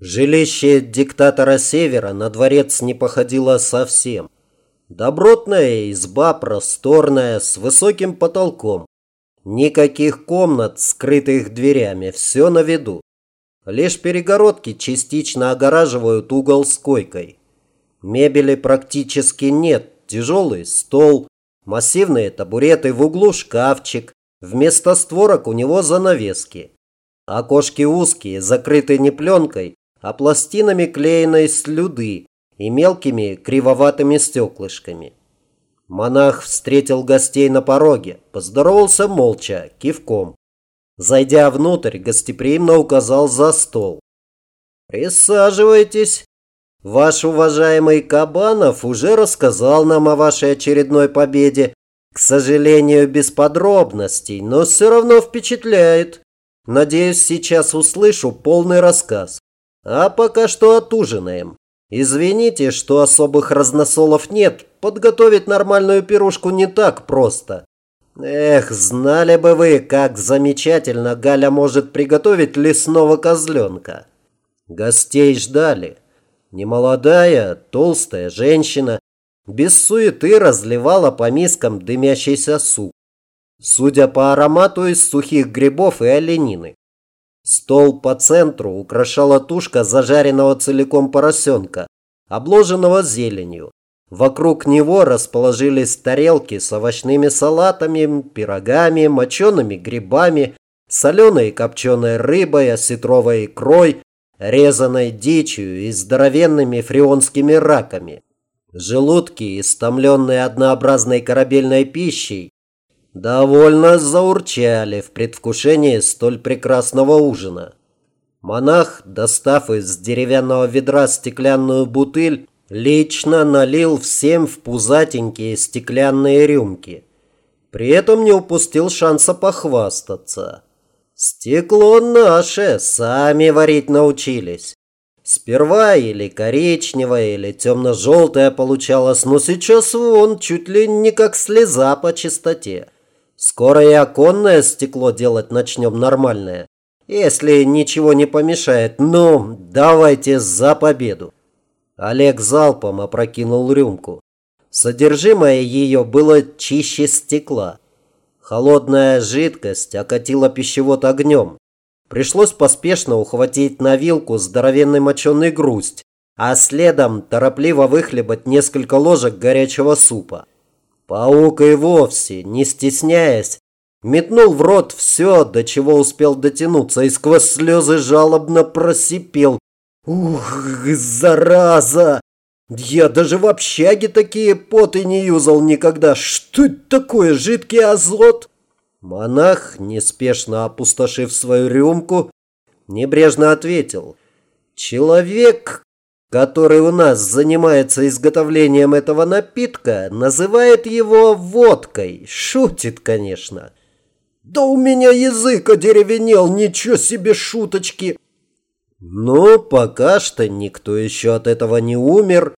Жилище диктатора Севера на дворец не походило совсем. Добротная изба, просторная, с высоким потолком. Никаких комнат, скрытых дверями, все на виду. Лишь перегородки частично огораживают угол с койкой. Мебели практически нет. Тяжелый стол, массивные табуреты, в углу шкафчик. Вместо створок у него занавески. Окошки узкие, закрыты не пленкой, а пластинами клееной слюды и мелкими кривоватыми стеклышками. Монах встретил гостей на пороге, поздоровался молча, кивком. Зайдя внутрь, гостеприимно указал за стол. «Присаживайтесь. Ваш уважаемый Кабанов уже рассказал нам о вашей очередной победе. К сожалению, без подробностей, но все равно впечатляет. Надеюсь, сейчас услышу полный рассказ. А пока что отужинаем. Извините, что особых разносолов нет. Подготовить нормальную пирушку не так просто. Эх, знали бы вы, как замечательно Галя может приготовить лесного козленка. Гостей ждали. Немолодая, толстая женщина без суеты разливала по мискам дымящийся суп. Судя по аромату из сухих грибов и оленины. Стол по центру украшала тушка зажаренного целиком поросенка, обложенного зеленью. Вокруг него расположились тарелки с овощными салатами, пирогами, мочеными грибами, соленой и копченой рыбой, осетровой икрой, резаной дичью и здоровенными фреонскими раками. Желудки, истомленные однообразной корабельной пищей, довольно заурчали в предвкушении столь прекрасного ужина. Монах, достав из деревянного ведра стеклянную бутыль, лично налил всем в пузатенькие стеклянные рюмки. При этом не упустил шанса похвастаться. Стекло наше, сами варить научились. Сперва или коричневое, или темно-желтое получалось, но сейчас вон чуть ли не как слеза по чистоте. Скоро и оконное стекло делать начнем нормальное. Если ничего не помешает, ну, давайте за победу. Олег залпом опрокинул рюмку. Содержимое ее было чище стекла. Холодная жидкость окатила пищевод огнем. Пришлось поспешно ухватить на вилку здоровенный моченый грусть, а следом торопливо выхлебать несколько ложек горячего супа. Паук и вовсе, не стесняясь, метнул в рот все, до чего успел дотянуться, и сквозь слезы жалобно просипел. «Ух, зараза! Я даже в общаге такие поты не юзал никогда. Что это такое, жидкий азот?» Монах, неспешно опустошив свою рюмку, небрежно ответил. «Человек, который у нас занимается изготовлением этого напитка, называет его водкой. Шутит, конечно. Да у меня язык одеревенел, ничего себе шуточки. Но пока что никто еще от этого не умер.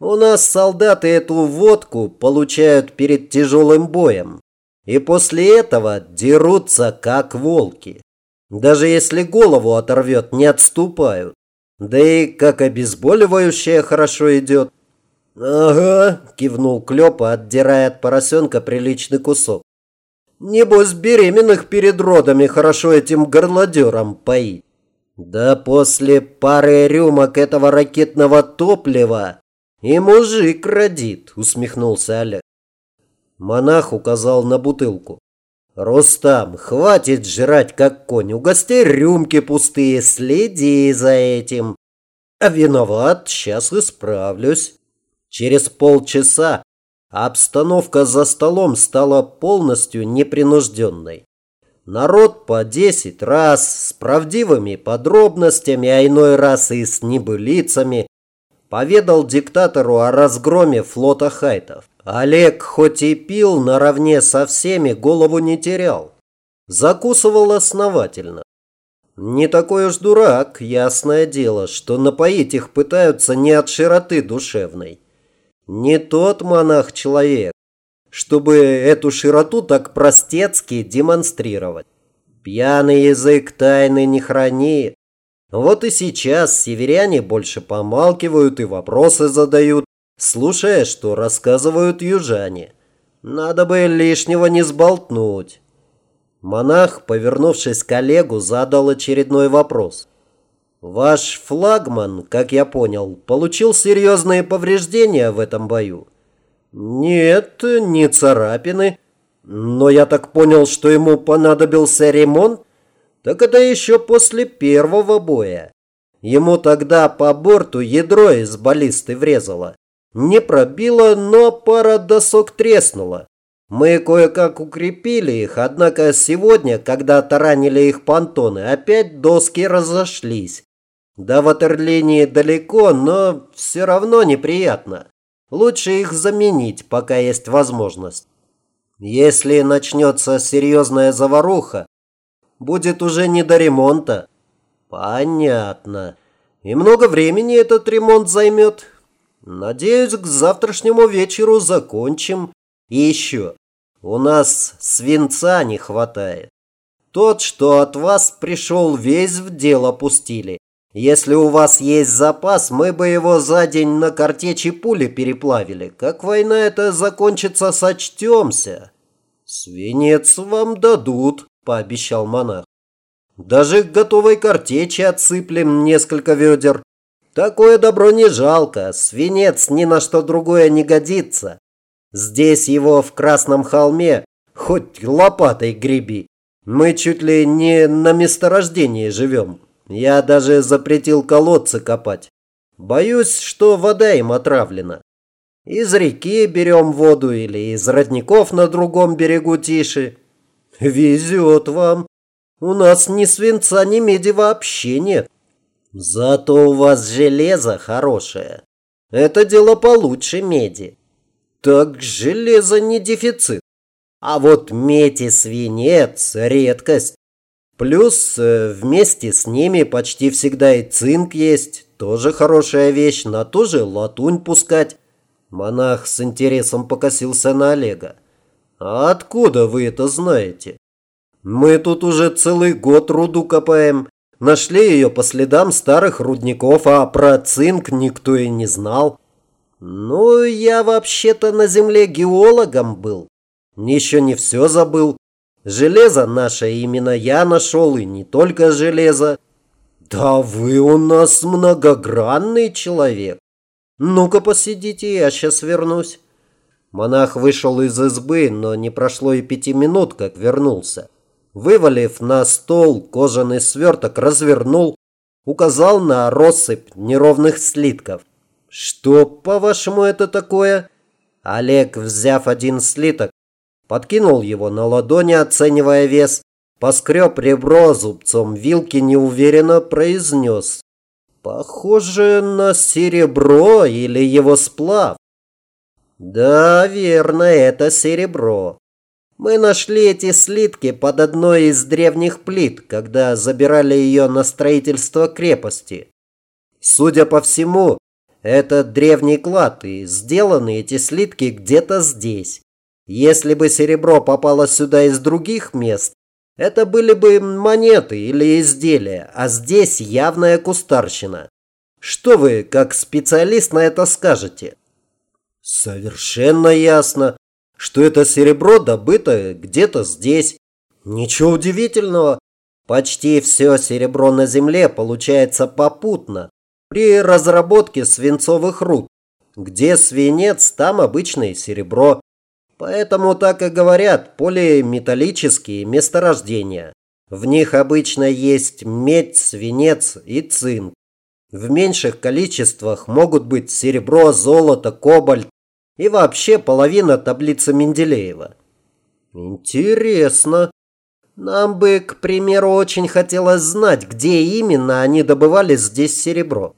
У нас солдаты эту водку получают перед тяжелым боем. И после этого дерутся как волки. Даже если голову оторвет, не отступают. Да и как обезболивающее хорошо идет. Ага, кивнул Клёпа, отдирая от поросенка приличный кусок. Небось, беременных перед родами хорошо этим горлодером поить. Да после пары рюмок этого ракетного топлива и мужик родит, усмехнулся Олег. Монах указал на бутылку. «Рустам, хватит жрать, как конь. У гостей рюмки пустые, следи за этим. А виноват, сейчас исправлюсь». Через полчаса обстановка за столом стала полностью непринужденной. Народ по десять раз с правдивыми подробностями, а иной раз и с небылицами, поведал диктатору о разгроме флота хайтов. Олег хоть и пил наравне со всеми, голову не терял. Закусывал основательно. Не такой уж дурак, ясное дело, что напоить их пытаются не от широты душевной. Не тот монах-человек, чтобы эту широту так простецки демонстрировать. Пьяный язык тайны не храни. Вот и сейчас северяне больше помалкивают и вопросы задают, слушая, что рассказывают южане. Надо бы лишнего не сболтнуть. Монах, повернувшись к Олегу, задал очередной вопрос. «Ваш флагман, как я понял, получил серьезные повреждения в этом бою?» «Нет, не царапины. Но я так понял, что ему понадобился ремонт?» «Так это еще после первого боя. Ему тогда по борту ядро из баллисты врезало. Не пробило, но пара досок треснула. Мы кое-как укрепили их, однако сегодня, когда таранили их понтоны, опять доски разошлись. До ватерлинии далеко, но все равно неприятно. Лучше их заменить, пока есть возможность. Если начнется серьезная заваруха, будет уже не до ремонта. Понятно. И много времени этот ремонт займет. Надеюсь, к завтрашнему вечеру закончим. И еще. У нас свинца не хватает. Тот, что от вас пришел, весь в дело пустили. Если у вас есть запас, мы бы его за день на картечи пули переплавили. Как война эта закончится, сочтемся. Свинец вам дадут, пообещал монах. Даже готовой картечи отсыплем несколько ведер. Такое добро не жалко, свинец ни на что другое не годится. Здесь его в Красном холме хоть лопатой греби. Мы чуть ли не на месторождении живем. Я даже запретил колодцы копать. Боюсь, что вода им отравлена. Из реки берем воду или из родников на другом берегу тише. Везет вам. У нас ни свинца, ни меди вообще нет. Зато у вас железо хорошее. Это дело получше меди. Так железо не дефицит. А вот медь и свинец – редкость. Плюс э, вместе с ними почти всегда и цинк есть. Тоже хорошая вещь, на ту же латунь пускать. Монах с интересом покосился на Олега. «А откуда вы это знаете?» «Мы тут уже целый год руду копаем. Нашли ее по следам старых рудников, а про цинк никто и не знал. Ну, я вообще-то на земле геологом был. Еще не все забыл. Железо наше именно я нашел, и не только железо. Да вы у нас многогранный человек. Ну-ка посидите, я сейчас вернусь. Монах вышел из избы, но не прошло и пяти минут, как вернулся. Вывалив на стол кожаный сверток, развернул, указал на россыпь неровных слитков. «Что, по-вашему, это такое?» Олег, взяв один слиток, подкинул его на ладони, оценивая вес, поскреб ребро зубцом вилки, неуверенно произнес. «Похоже на серебро или его сплав». «Да, верно, это серебро. Мы нашли эти слитки под одной из древних плит, когда забирали ее на строительство крепости. Судя по всему, это древний клад, и сделаны эти слитки где-то здесь. Если бы серебро попало сюда из других мест, это были бы монеты или изделия, а здесь явная кустарщина. Что вы, как специалист, на это скажете? Совершенно ясно, что это серебро добыто где-то здесь. Ничего удивительного. Почти все серебро на Земле получается попутно, при разработке свинцовых руд. Где свинец, там обычное серебро. Поэтому так и говорят полиметаллические месторождения. В них обычно есть медь, свинец и цинк. В меньших количествах могут быть серебро, золото, кобальт и вообще половина таблицы Менделеева. Интересно. Нам бы, к примеру, очень хотелось знать, где именно они добывали здесь серебро.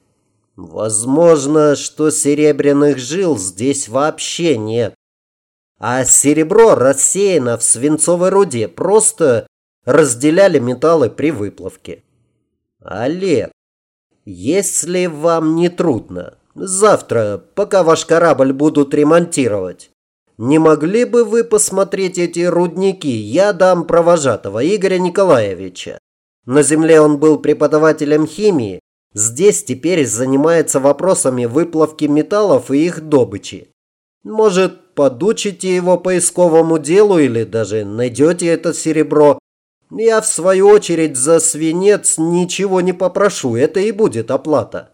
Возможно, что серебряных жил здесь вообще нет. А серебро рассеяно в свинцовой руде, просто разделяли металлы при выплавке. Олег, если вам не трудно, завтра, пока ваш корабль будут ремонтировать, не могли бы вы посмотреть эти рудники? Я дам провожатого Игоря Николаевича. На Земле он был преподавателем химии, здесь теперь занимается вопросами выплавки металлов и их добычи. Может, подучите его поисковому делу или даже найдете это серебро. Я, в свою очередь, за свинец ничего не попрошу, это и будет оплата».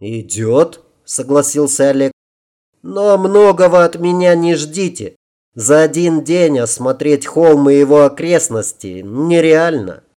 «Идет», – согласился Олег. «Но многого от меня не ждите. За один день осмотреть холм и его окрестности нереально».